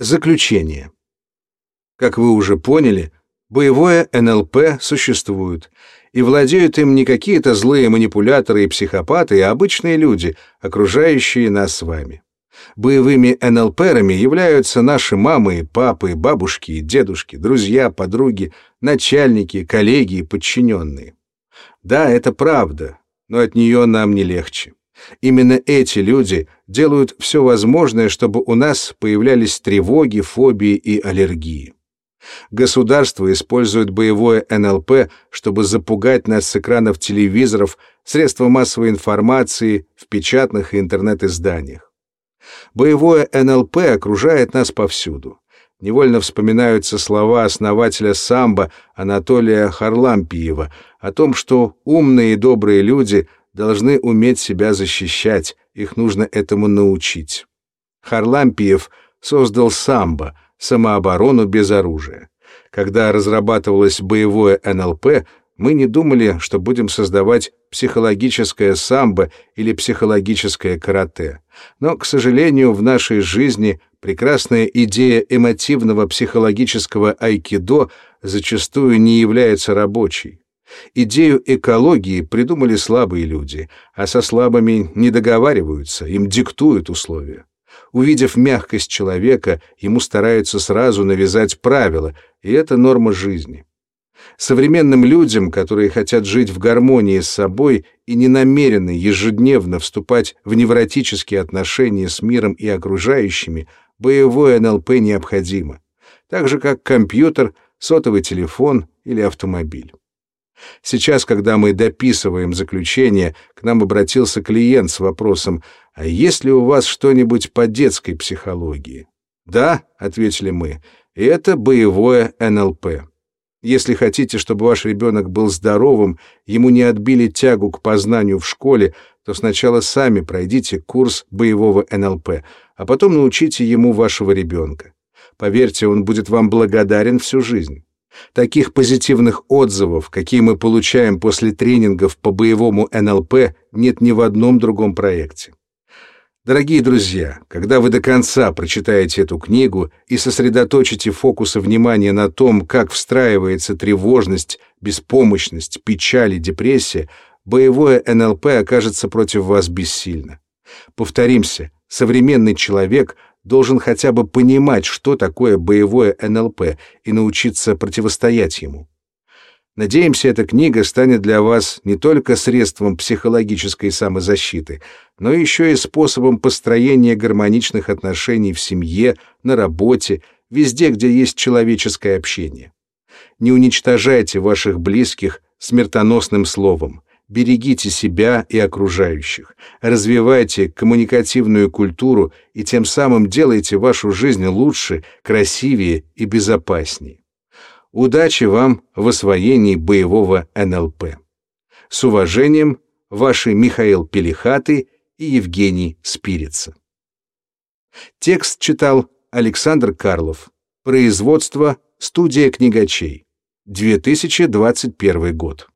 Заключение. Как вы уже поняли, боевое НЛП существует, и владеют им не какие-то злые манипуляторы и психопаты, а обычные люди, окружающие нас с вами. Боевыми НЛПерами являются наши мамы, папы, бабушки, дедушки, друзья, подруги, начальники, коллеги и подчиненные. Да, это правда, но от нее нам не легче. Именно эти люди делают все возможное, чтобы у нас появлялись тревоги, фобии и аллергии. Государство использует боевое НЛП, чтобы запугать нас с экранов телевизоров, средств массовой информации, в печатных и интернет-изданиях. Боевое НЛП окружает нас повсюду. Невольно вспоминаются слова основателя самбо Анатолия Харлампиева о том, что умные и добрые люди должны уметь себя защищать, их нужно этому научить. Харлампиев создал самбо — самооборону без оружия. Когда разрабатывалось боевое НЛП, мы не думали, что будем создавать психологическое самбо или психологическое карате. Но, к сожалению, в нашей жизни прекрасная идея эмотивного психологического айкидо зачастую не является рабочей. Идею экологии придумали слабые люди, а со слабыми не договариваются, им диктуют условия. Увидев мягкость человека, ему стараются сразу навязать правила, и это норма жизни. Современным людям, которые хотят жить в гармонии с собой и не намерены ежедневно вступать в невротические отношения с миром и окружающими, боевое НЛП необходимо, так же как компьютер, сотовый телефон или автомобиль. Сейчас, когда мы дописываем заключение, к нам обратился клиент с вопросом, а есть ли у вас что-нибудь по детской психологии? Да, ответили мы, это боевое НЛП. Если хотите, чтобы ваш ребенок был здоровым, ему не отбили тягу к познанию в школе, то сначала сами пройдите курс боевого НЛП, а потом научите ему вашего ребенка. Поверьте, он будет вам благодарен всю жизнь. Таких позитивных отзывов, какие мы получаем после тренингов по боевому НЛП, нет ни в одном другом проекте. Дорогие друзья, когда вы до конца прочитаете эту книгу и сосредоточите фокусы внимания на том, как встраивается тревожность, беспомощность, печаль и депрессия, боевое НЛП окажется против вас бессильно. Повторимся, современный человек должен хотя бы понимать, что такое боевое НЛП и научиться противостоять ему. Надеемся, эта книга станет для вас не только средством психологической самозащиты, но еще и способом построения гармоничных отношений в семье, на работе, везде, где есть человеческое общение. Не уничтожайте ваших близких смертоносным словом. Берегите себя и окружающих. Развивайте коммуникативную культуру и тем самым делайте вашу жизнь лучше, красивее и безопаснее. Удачи вам в освоении боевого НЛП. С уважением, ваши Михаил Пелихаты и Евгений Спирица. Текст читал Александр Карлов. Производство «Студия книгачей». 2021 год.